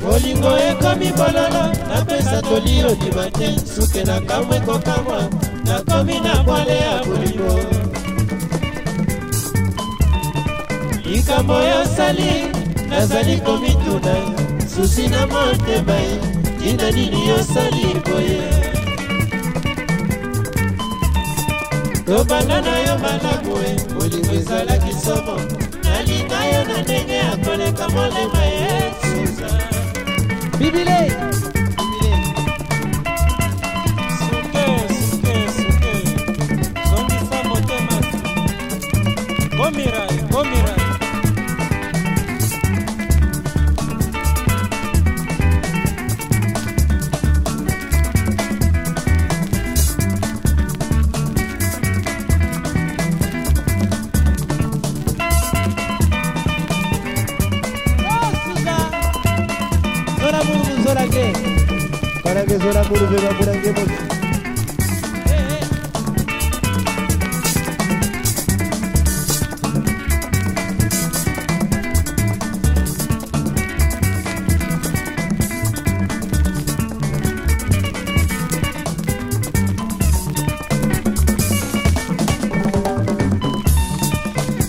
bolingo ekomi bololo napesa toli odima te suke na kamwe kokamwa nakomi na bwale ya bolingo likambo oyo osali nazali komituna susi na motema ye tina nini osali boye tobanda na yo malamu e bolingo ezalaki somo nalinga yo na ndenge ya koleka molema ye suza bibile mulu zolange kalange zola mulu beba bulange mulu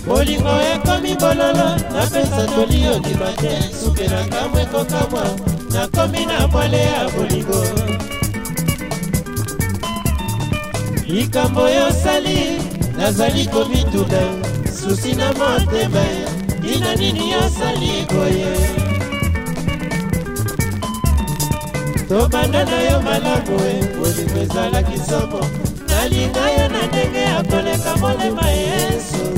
bolingo ekomi bololo napesa toliyokima te suki na ngambo ekokamwa nakomi na mwale ya bolingo likambo oyo osali nazali komituna susi na motema tina nini osali boye tobanda na yo malamu e bolingo ezalaki somo nalinga yo na ndenge ya koleka molema yesu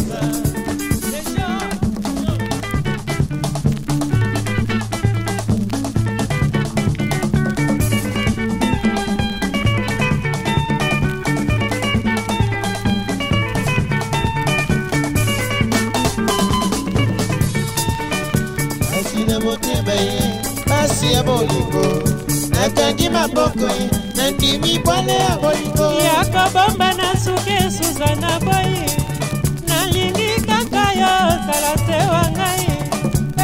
motema ye pasi ya bolingo nakangi maboko ye nandimi bwale ya bolingo ya kobomba na suki esuza na boyi nalingi kaka yo ozala se wa ngai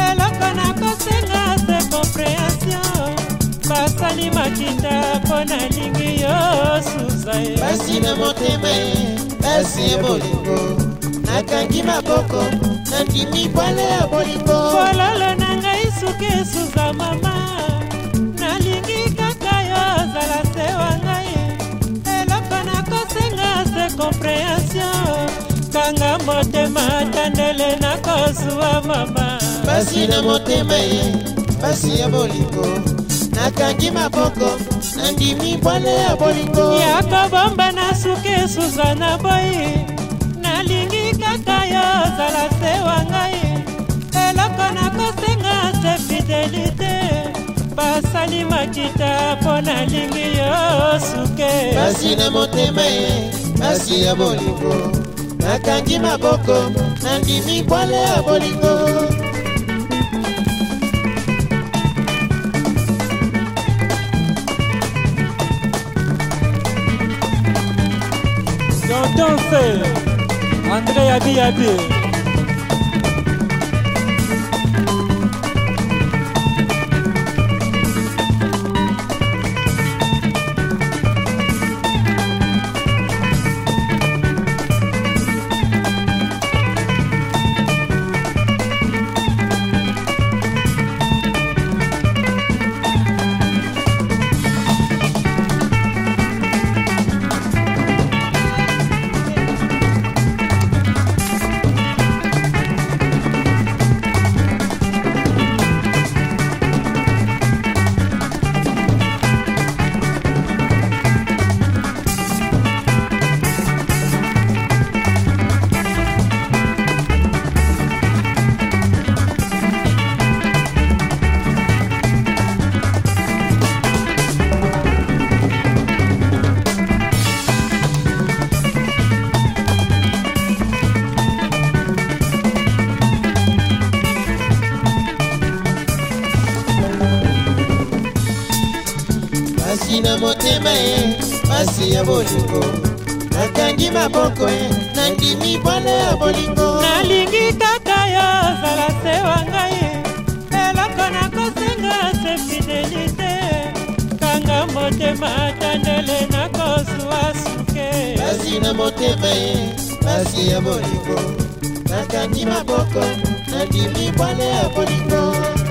eloko nakosenga se komprehension basali makinda mpo nalingi yo suza ye pasi na motema ye pasi ya bolingo nakangi maboko nandimi bwale ya bolingo fololo lisuza mama nalingi kaka yo ozala se wa ngai eloko nakosenga se komprehensio kanga motema tandele nakozwa mama basi na motema ye basi ya bolingo nakangi maboko nandimi bwale ya bolingo ya kobomba na suki suza na boyi nalingi kaka yo ozala se wa ngai ezeli te basali makita mpo nalingi yo suke basi na motema ye basi ya bolingo nakangi maboko nandimi bwale ya bolingo J'entends faire André Yabi Yabi pasi na motema ye pasi ya bolingo nakangi maboko ye nandimi bwana ya bolingo nalingi kaka yo ozala se wa ngai eloko nakosenga se fidelite kanga motema tandele nakozwa suke pasi na motema ye pasi ya bolingo nakangi maboko nandimi bwana ya bolingo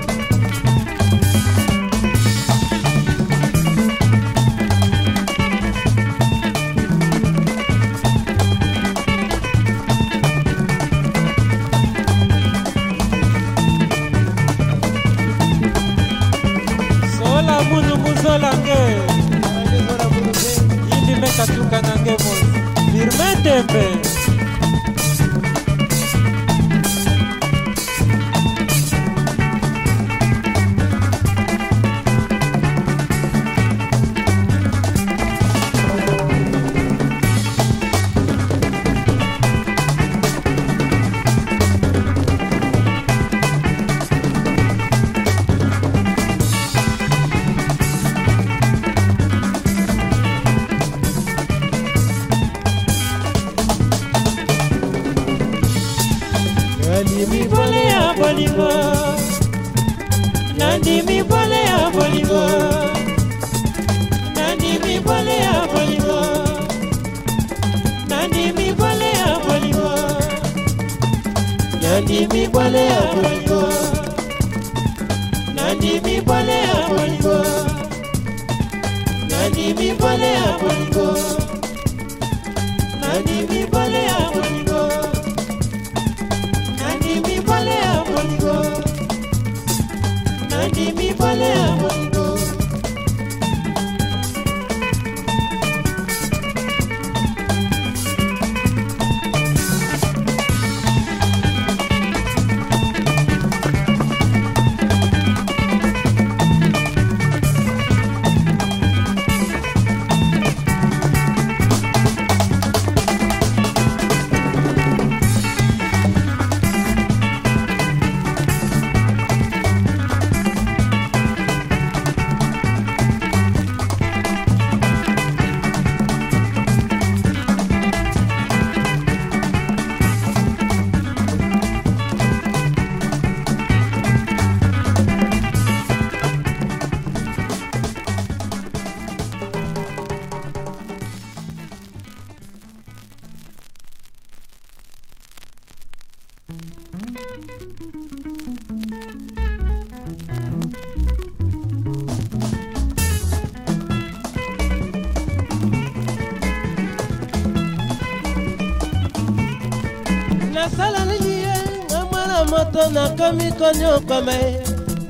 mikoni okoma ye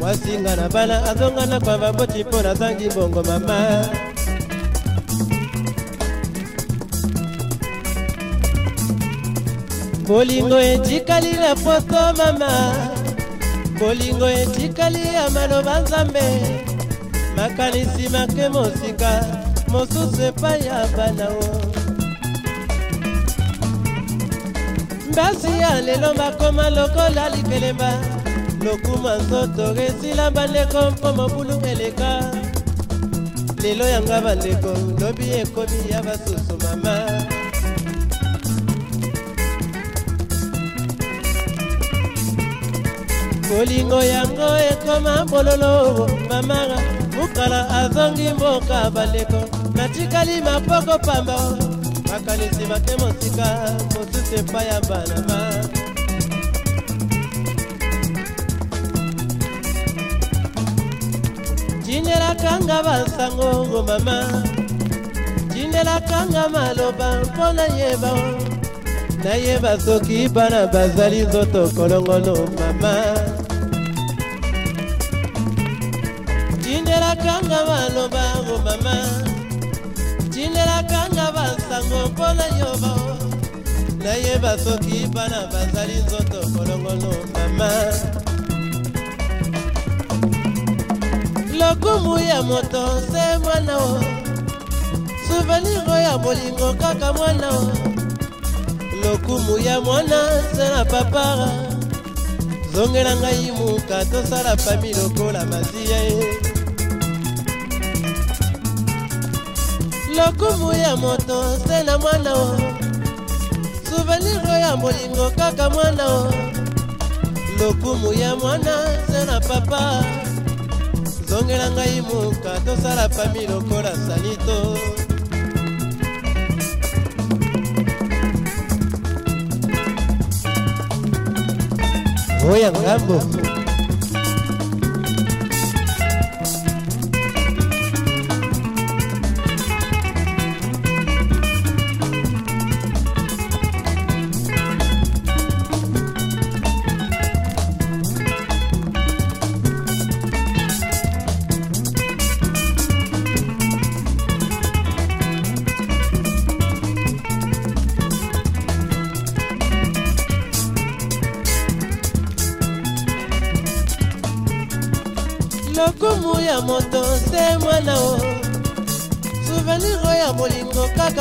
mwasi nga na bana azonga na kwa baboti mpo nazangi bongo mama bolingo etikali na poso mama bolingo etikali ya maloba nzambe makanisi make mosika mosusu epai ya bana o mbasi ya lelo bakoma lokola likelemba lokuma nzoto resila bandeko mpo mobulu eleka lelo yanga bandeko lobi ekomi ya basusu mama bolingo yango ekoma bololo mamaga mukala azongi mboka bandeko natikali mapoko pamba makanisi make mosika mosusu epai ya banama tindelakanga basango ngo oh mama tindelakanga maloba mpo nayeba nayeba soki bana bazali nzoto kolongono mama tindelakanga maloba ngo oh mama tindelakanga basango mpo nayeba nayeba soki bana bazali nzoto kolongono mama lokumu ya moto se mwana o suveniro ya bolingo kaka mwana o lokumu ya mwana se na papara zongela ngai muka tosala pami lokola masiya ye lokumu ya moto se na mwana o suveniro ya bolingo kaka mwana o lokumu ya mwana se na papara tongela ngai moka tosala pami lokola sanito oya ngambo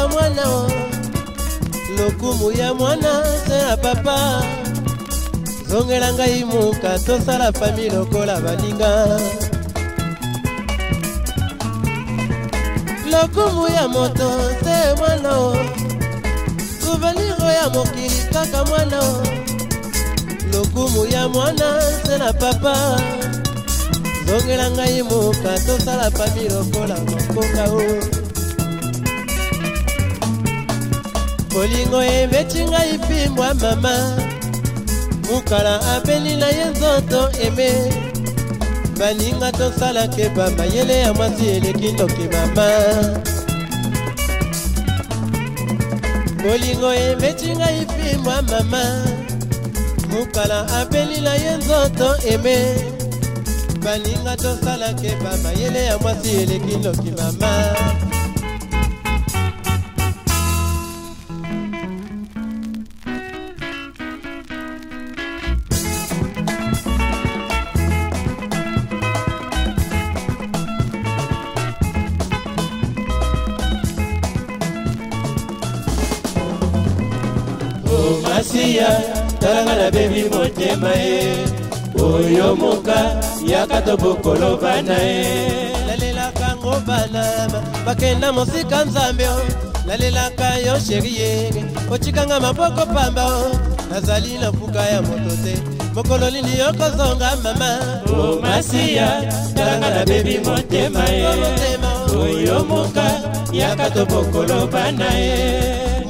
ya mwana lokumu ya mwana se ya papa zongela ngai moka tosala fami lokola baninga lokumu ya moto se mwana souveniro ya mokili kaka mwana lokumu ya mwana se na papa zongela ngai moka tosala fami lokola mokonga o bolingo ebeti ngai pimbwa mama mukala abeli na ye nzoto eme baninga tosalaka ebamba yele ya mwasi eleki ndoki mama bolingo ebeti ngai pimbwa mama mukala abeli na ye nzoto eme baninga tosalaka ebamba yele ya mwasi eleki ndoki mama abebi motema ye oyo moka yaka tobokoloba na ye nalelaka ngo balama bakenda mosika nzambe nalelaka yo sheri ye otikanga maboko pamba nazali na fuka ya moto te mokolo nini yokozonga mama omasiya talanga nabebi motema ye oyo moka yaka tobokoloba na ye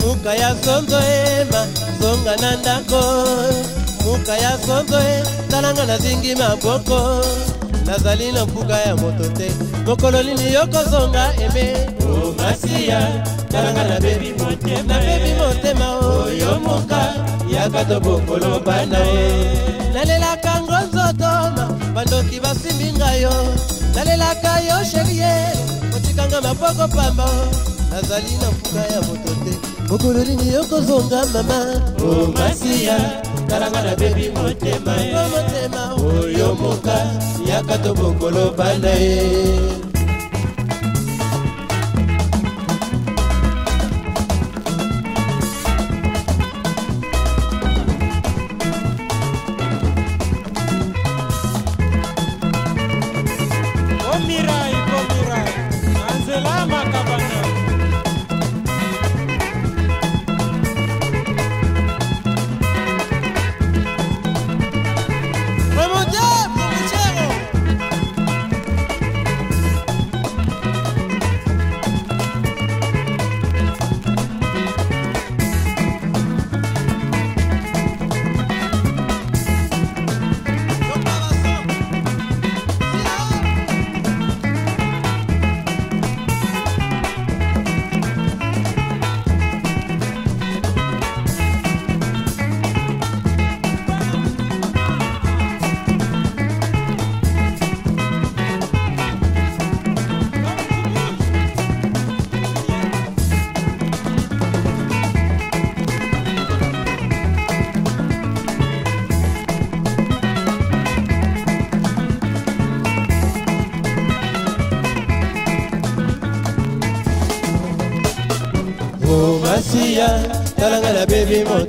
muka ya sonzo ema kozonga na ndako muka ya songo e talanga nazingi maboko nazali na mpuka ya moto te mokolo nini yo kozonga eme omasiya oh, talanga nabebi motema nabebi e. motema oyo moka yaka tobokolo bana e nalelaka ngo nzotoma bandoki basimbi ngai yo nalelaka yo sherie otikanga maboko pamba nazali na mpuka ya moto te mokolo nini okozonga mama omasiya oh, talanga na bebi motema eh. motema oyomoka yaka tobongoloba na ye eh.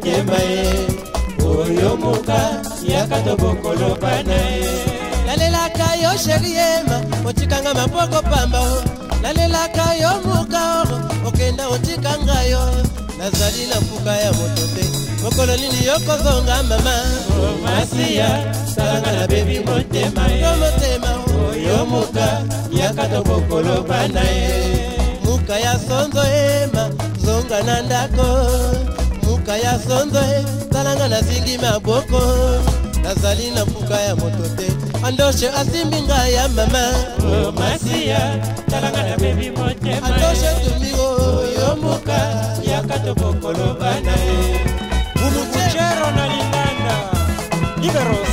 motema ye oyo moka yaka tobokoloba na ye nalelaka yo sheri yema otikanga maboko pamba o nalelaka yo moka oro okenda otikanga yo nazali na mpuka ya moto te mokolo nini yokozonga mama omasiya oh, salanga na bebi motema nzonzo e talanga nazingi maboko nazali na mpuka ya moto te andoshe asimbi ngai ya mama oh, masiya talanga na bebi motema e. andoshe tumi oyo moka yaka tobokoloba na ye umucero na linganda iberos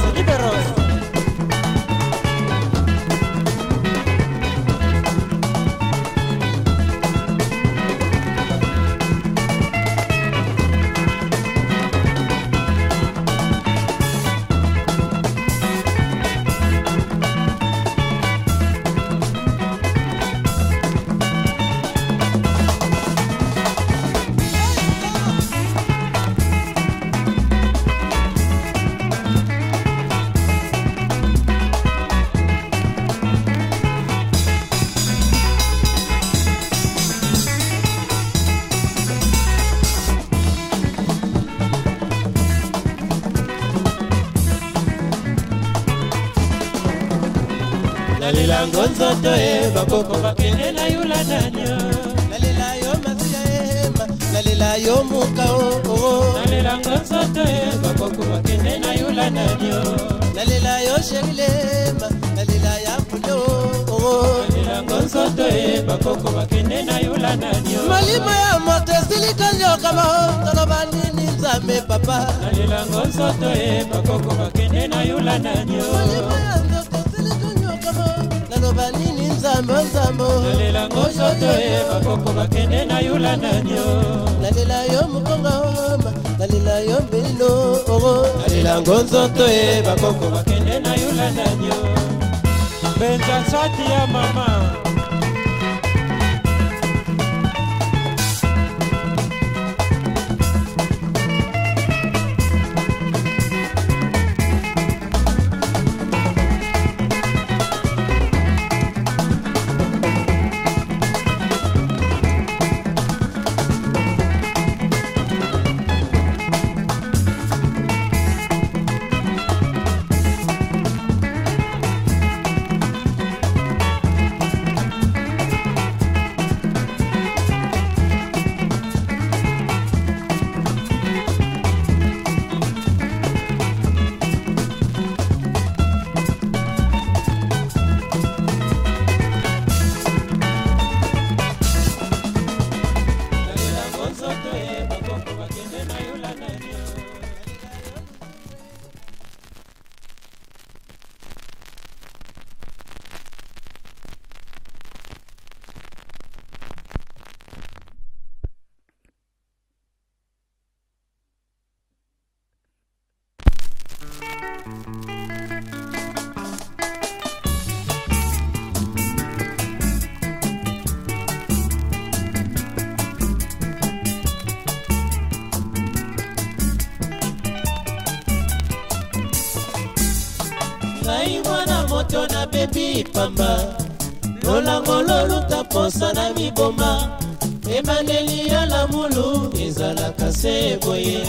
nalandelango nzoto e bakoko bakende na yula nania nalela yo masiya ehema nalela yo muka oo nalelango nzoto e bakoko bakende na yula nanio nalela yo sherilema nalela ya pule oo nalelango nzoto e bakoko bakende na yula nanio malima ya moto esilikandiokama toloba nini nzambe papa nalelango nzoto e bakoko bakende na yula nanio malima ya koloba nini nzambo-nzambo osoto ye bakoko bakende na yula nanyo nalela yo mokonga oma nalela yo mbelino oo nalela ngo nzoto ye bakoko bakende na yula nanyo mpenza nsati ya mama babebi pamba lolango loluta mposa na miboma ebaneli ya lamulu ezalaka se boye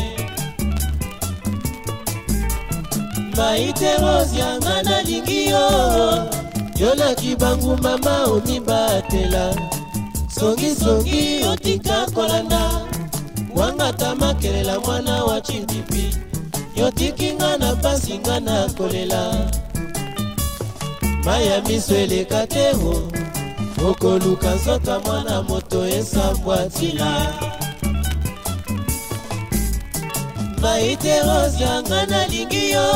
maiterose yanga nalingi yo yolaki banguma ma omibatela songisongi otika kolanda wangata makelela mwana wa cindipi yotikinga na pasi nga na kolela mai ya miso eleka te o okoluka nzoka mwana moto esambwa ntila mai te rose yanga nalingi yo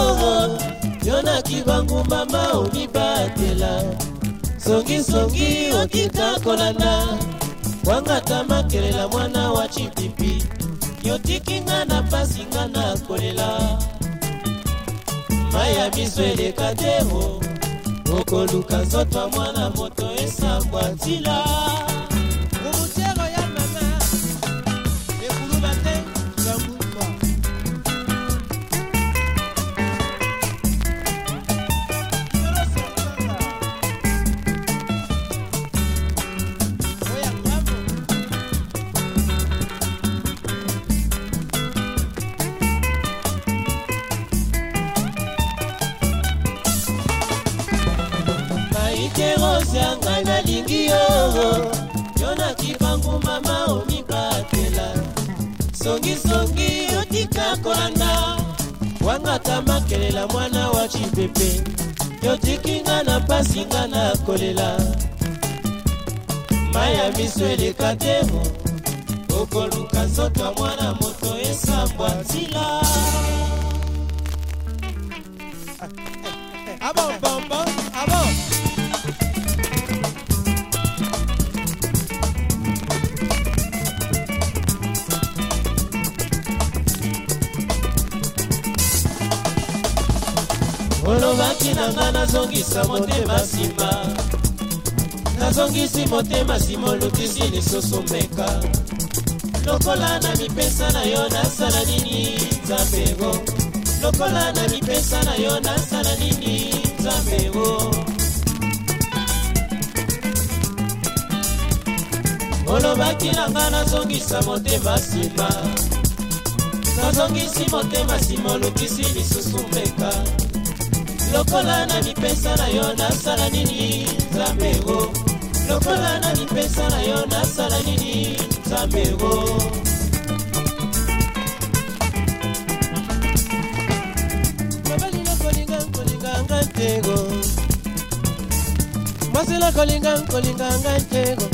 yo nakiba ngumba ma omibatela songisongi okita kolanda wangata makelela mwana wa chipipi yotiki nga na pasi nga na kolela mai ya miso eleka te o okoluka nzoto mwana moto esambwa ntila mwasi yanga nalingi yo yo nakipangu mama omipatela songisongi yotika kolanda wangaka makelela mwana wa cipepe yotikinga na pasinga na kolela mai ya miso eleka temo okoluka nzoto ya mwana moto esambwa ntila abombombo ah, eh, eh, eh. mpasi na nga nazongisa motema nsima nazongisi motema nsima olukisi lisusu mbeka lokola na mipesa na yo nasala nini nzambeo lokola na mipesa na yo nasala nini nzambeo olobaki na nga nazongisa motema nsima nazongisi motema nsima olukisi lisusu mbeka lokola na mipesa na yo nasala nini nzambe o lokola na mipesa na yo nasala nini nzambe o mobali nakolinga nkolinga nga ntego mwasi nakolinga nkolinga nga ntego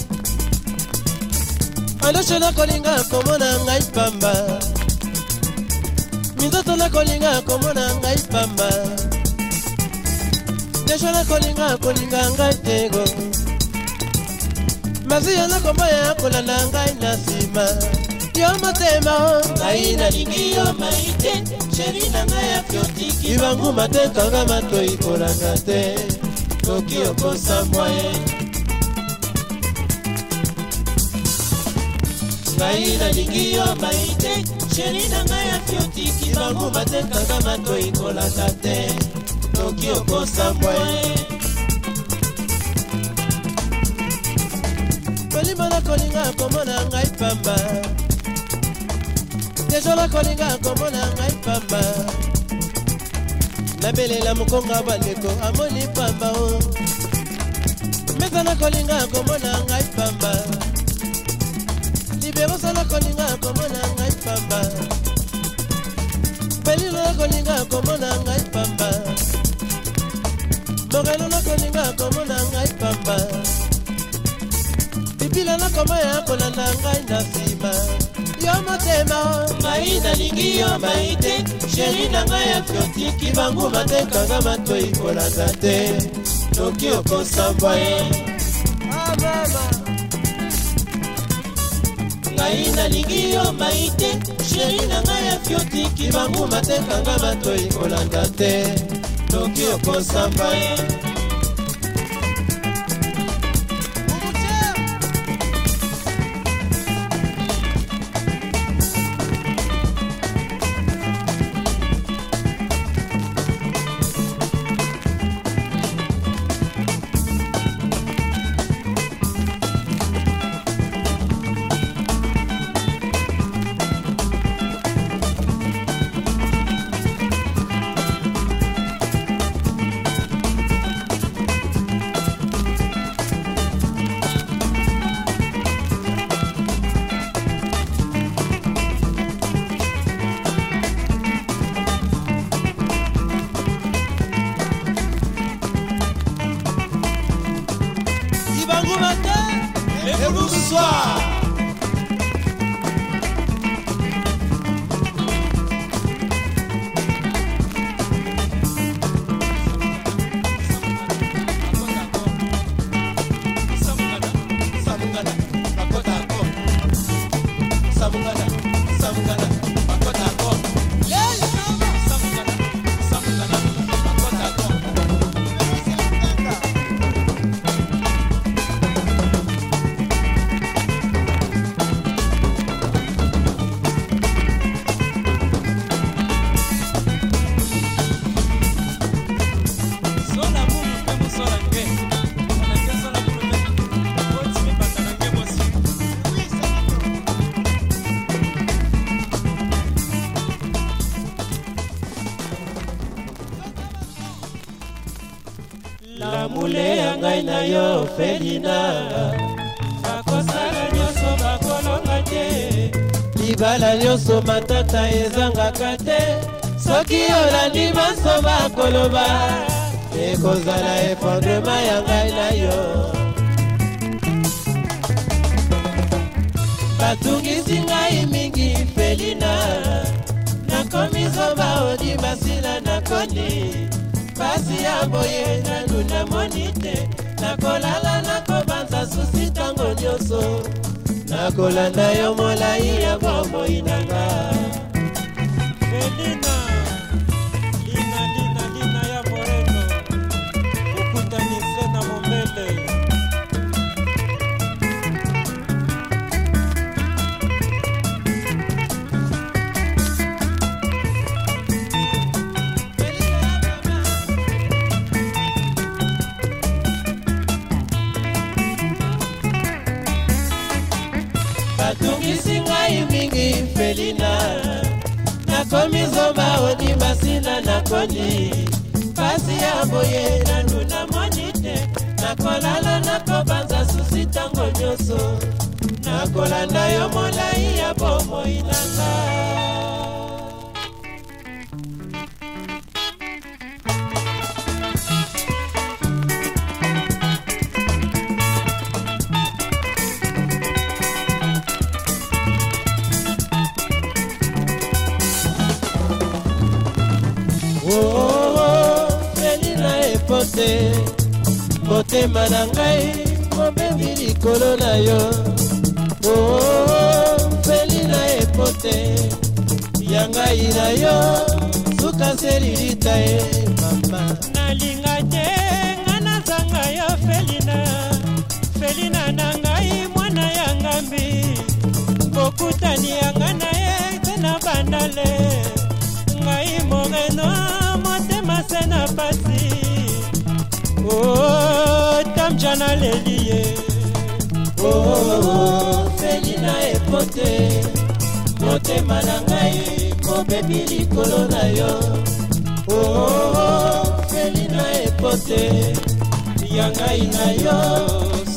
andosho nakolinga komona ngai pamba minzoto nakolinga komona ngai pamba nyonso nakolinga akolinga ngai tego masiya nakomaya akolanda ngai na nsima yo motema ngai nalingi yo mai te sheri na ngai akyotiki libanguma te kanga matoi kolanga te toki okosa mwaye ngai nalingi yo mai te sheri na ngai akyotiki libanguma te kanga matoi kolanga te okoki okosa mwaye kolimba nakolinga komona ngai pamba dejo nakolinga komona ngai pamba nabelela mokonga bandeko amoni pamba o meza nakolinga komona ngai pamba liberosa nakolinga komona ngai pamba pelilo nakolinga komona ngai pamba akoninga komona ngai pamba bibila nakoma ya kolanda ngai na nsima yo motema mai nalingi yo mai te sheri na ngai atlotiki bangu matekanga matoi kolanda te noki okosambwa ye ngai nalingi yo mai te sheri na ngai afiotiki bangu matekanga matoi kolanda te noki okosamba ye bonsoir. madina bakosala nyonso bakolonga te libala nyonso matata ezangaka te soki olandi maso bakoloba ekozala efondrema ya ngai na yo batungisi ngai mingi felina nakomi zoba odi masila nakoni mpasi ya boye nanu namoni te nakolala nakobanza susi ntango nyonso nakolanda yo molai ya bomoi nanga elina selina nakomi zoba odimba sina nakoni pasi ya boye nanu namoni te nakolala nakobanza susi ntango nyonso nakolanda yo molai ya bomoi nanga motema na ngai mobembi likolo na yo oo oh, mpeli na epote ya ngai na yo suka selilita ye mama nalinga te nga nazanga yo felina felina na ngai mwana ya ngambi bokutani yanga na ye te na bandale ngai moreno motema se na pasi oh. manja naleli ye oo oh, oh, oh, oh, feli na epote motema na ngai kobebi likolo na yo oo oh, oh, feli na epote ya ngai na yo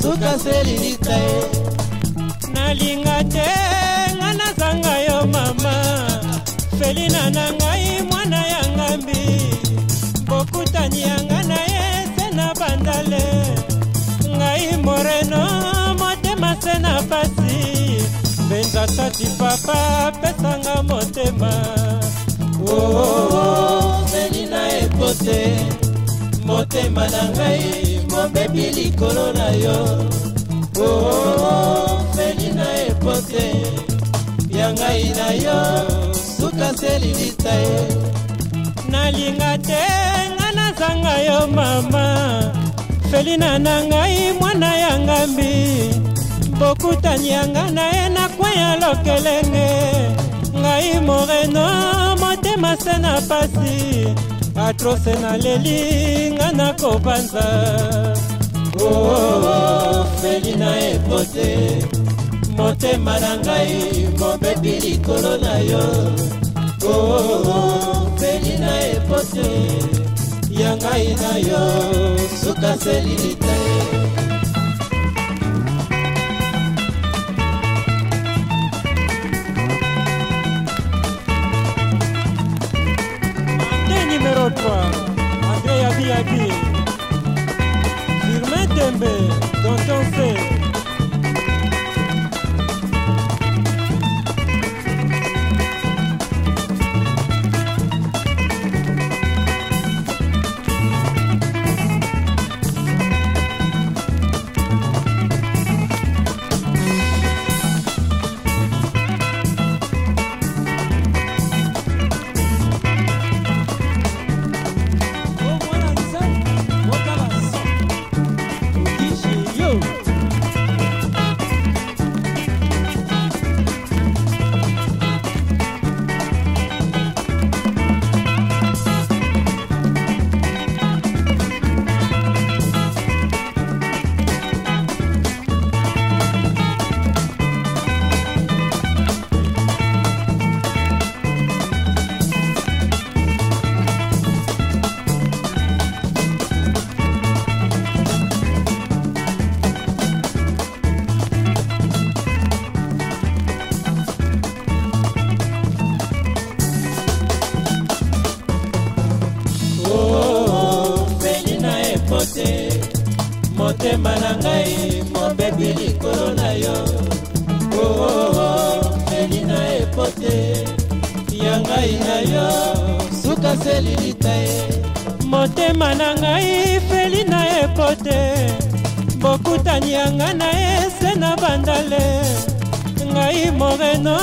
suka selilika ye nalinga te nga nazanga yo mama felina na ngai mwana ya ngambi bokutani yanga na ye se na bandale mpasi mbenza tati papa pesanga motema zeli oh, oh, oh, na epote motema na ngai mobebi likolo na yo zeli na epote ya ngai na yo suka selilita ye nalinga te nga nazanga yo mama felina na ngai mwana ya ngambi bokutani yanga na ye nakweya lokelenge ngai moreno motema se na pasi atrose naleli nga nakobanza oo oh, oh, oh, feli na epote motema na ngai mobebi likolo na yo oo oh, oh, oh, feli na epote ya ngai na yo sukaseli litae revoir André Yabi Yabi Firmin Tembe, Tonton C na ngai mobebi likolo na yo oo oh, oh, oh, eli na epote ya ngai na yo suka selilita ye motema na ngai feli na epote bokutani yanga na ye se na bandale ngai moreno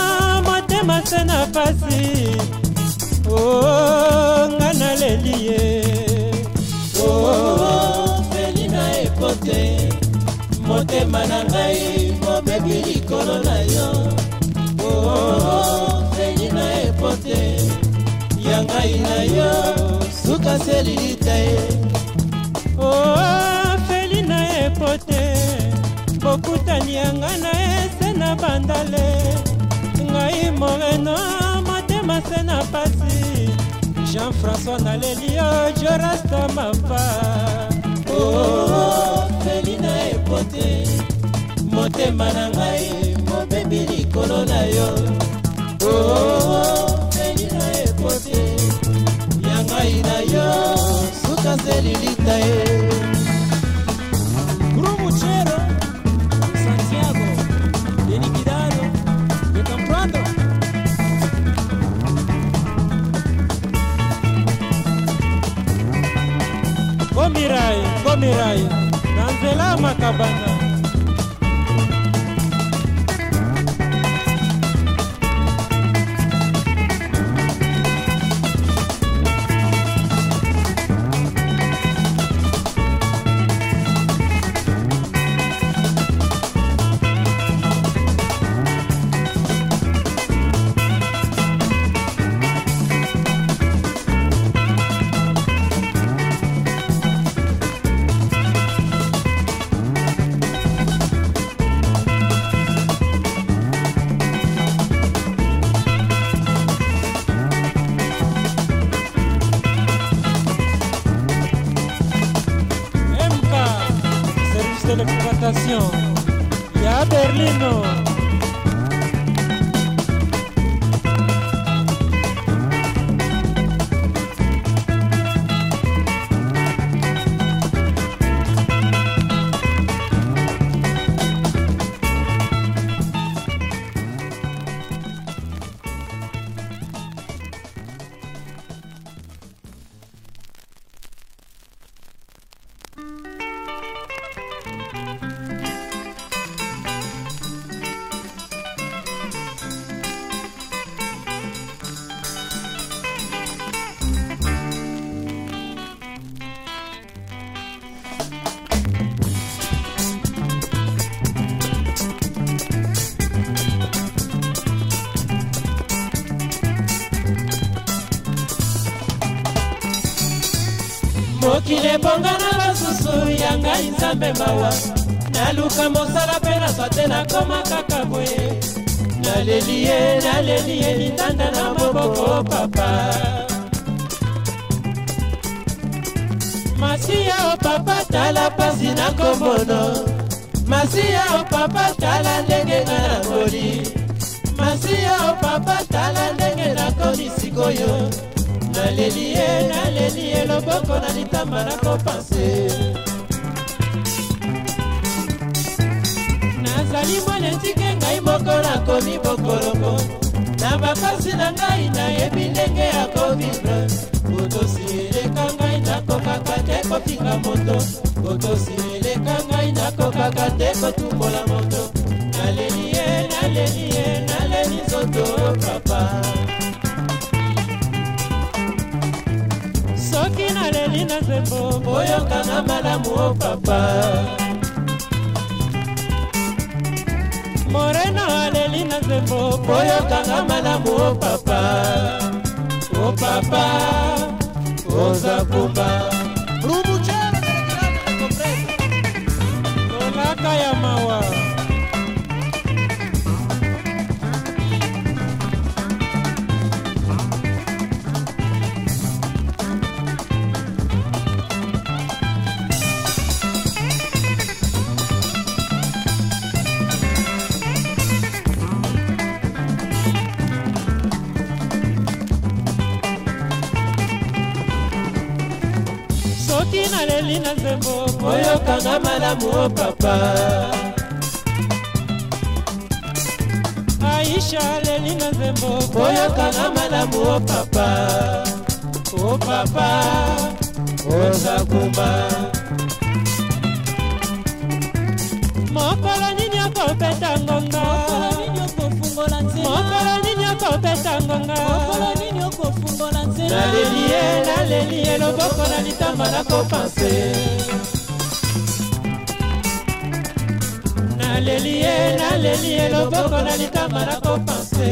motema se na pasi oo nga naleli ye oo feli na epote motema na ngai mobebi likolo na yo feli oh, oh, na epote ya ngai na yo suka selilita ye oh, feli na epote bokutani yanga na ese na bandale ngai moreno motema se na pasi jean-françois naleli yo jorasta mapa oh, oh, oh. ezali na epote motema na ngai mobebi likolo na yo ezali oh, oh, oh, na epote ya ngai na yo suka selilita ye Copacabana. ngai nzambe mawa naluka mosala mpe nazwa te nakoma kaka boye naleli ye naleli ye litanda na moboko papa masiya o oh papa tala mpasi na komono masiya o oh papa tala ndenge nga na koli masiya o oh papa tala ndenge nakomi sikoyo naleli ye naleli ye loboko na litamba nakopanse molimo netike ngai moko nakomi bokoloko na bampasi na ngai nayebi ndenge ya kovivre botosi eleka ngai nakokaka te kofinga moto botosi eleka ngai nakokaka te kotumbola moto naleli ye naleli ye naleli nzoto papa soki naleli na nzembo boyokanga malamu o oh, papa morena aleli na nzembo po yokanga malamu o oh papa o oh papa oza kumba rumbucere tolaka ya mawa naleli na nzembo oyokanga malamu o oh, papa aisha aleli na nzembo oyokanga malamu o oh, papa o oh, papa osakumba mokolo nini okopeta ngonga mokolo nini okopeta ngonga naleli ye naleli ye loboko na litamba nakopanse naleli ye naleli ye loboko na litamba nakopanse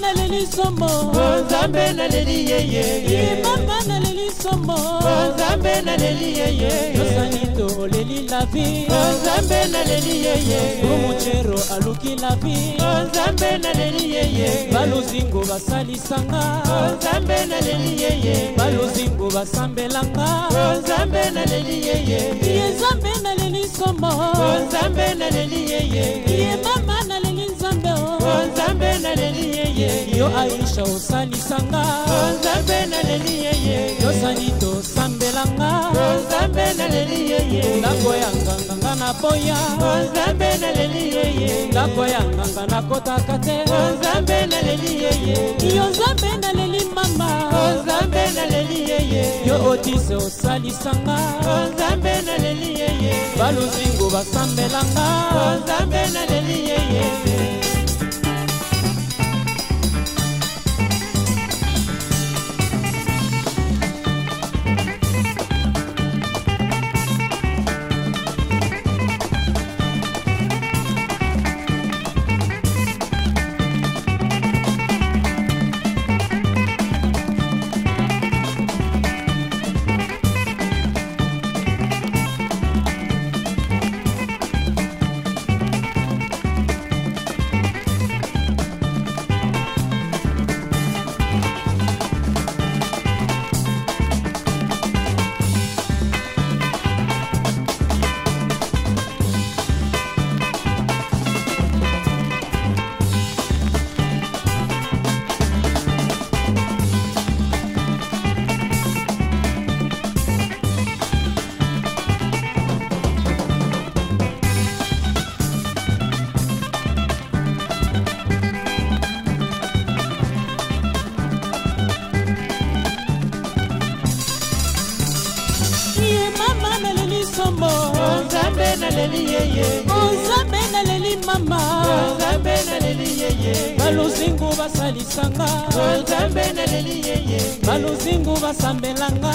naleli sombo nzambe naleli yeye mama naleli sombo nzambe naleli yeye yosanito oleli la vi nzambe naleli yeye omuchero aluki la vi nzambe naleli yeye baluzingo basalisanga nzambe naleli yeye baluzingo basambelanga nzambe naleli yeye ye nzambe naleli sombo nzambe naleli yeye ye mama yo aisha osalisanga nzambe naleli yeye yozali tosambelanga nzambe naleli yeye ndako ya nganganga na boya nzambe naleli yeye ndako ya nganga nakotaka te nzambe naleli yeye yo nzambe naleli mama nzambe naleli yeye yo otise osalisanga nzambe naleli yeye baluzingu basambelanga nzambe naleli yeye naleli yeye nzambe naleli mama nzambe naleli yeye balozingu basalisanga nzambe naleli yeye balozingu basambelanga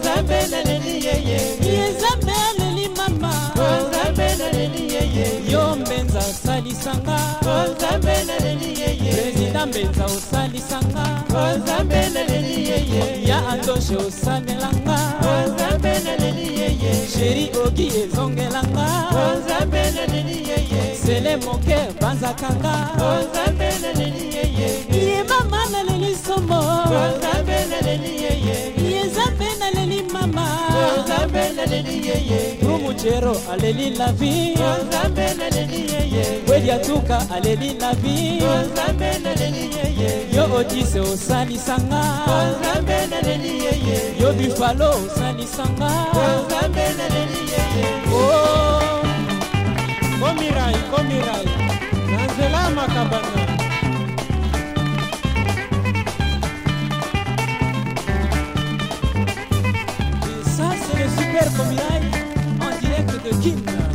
nzambe naleli yeye ye nzambe aleli mama nzambe naleli yeye yo mbenza osalisanga nzambe naleli yeye prezida mbenza osalisanga nzambe naleli yeye ya adoshe osalelanga nzambe naleli sheri oki ezongelanga ozambe oh, na nini yeye sele moke banzakanga ozambe oh, na nini yeye ye mama naleli somo ozambe oh, na nini yeye ye zambe naleli mama ozambe na nini yeye rumuchero aleli la vie ozambe na nini yeye wediatuka aleli la vie ozambe na nini yeye yo otise osalisanga ozambe na nini yeye yo bifalo okanisanga oh, nzambe naleli yeye oh, komirai komirai na nzela makabana Et ça, c'est le super comirai en direct de Kim.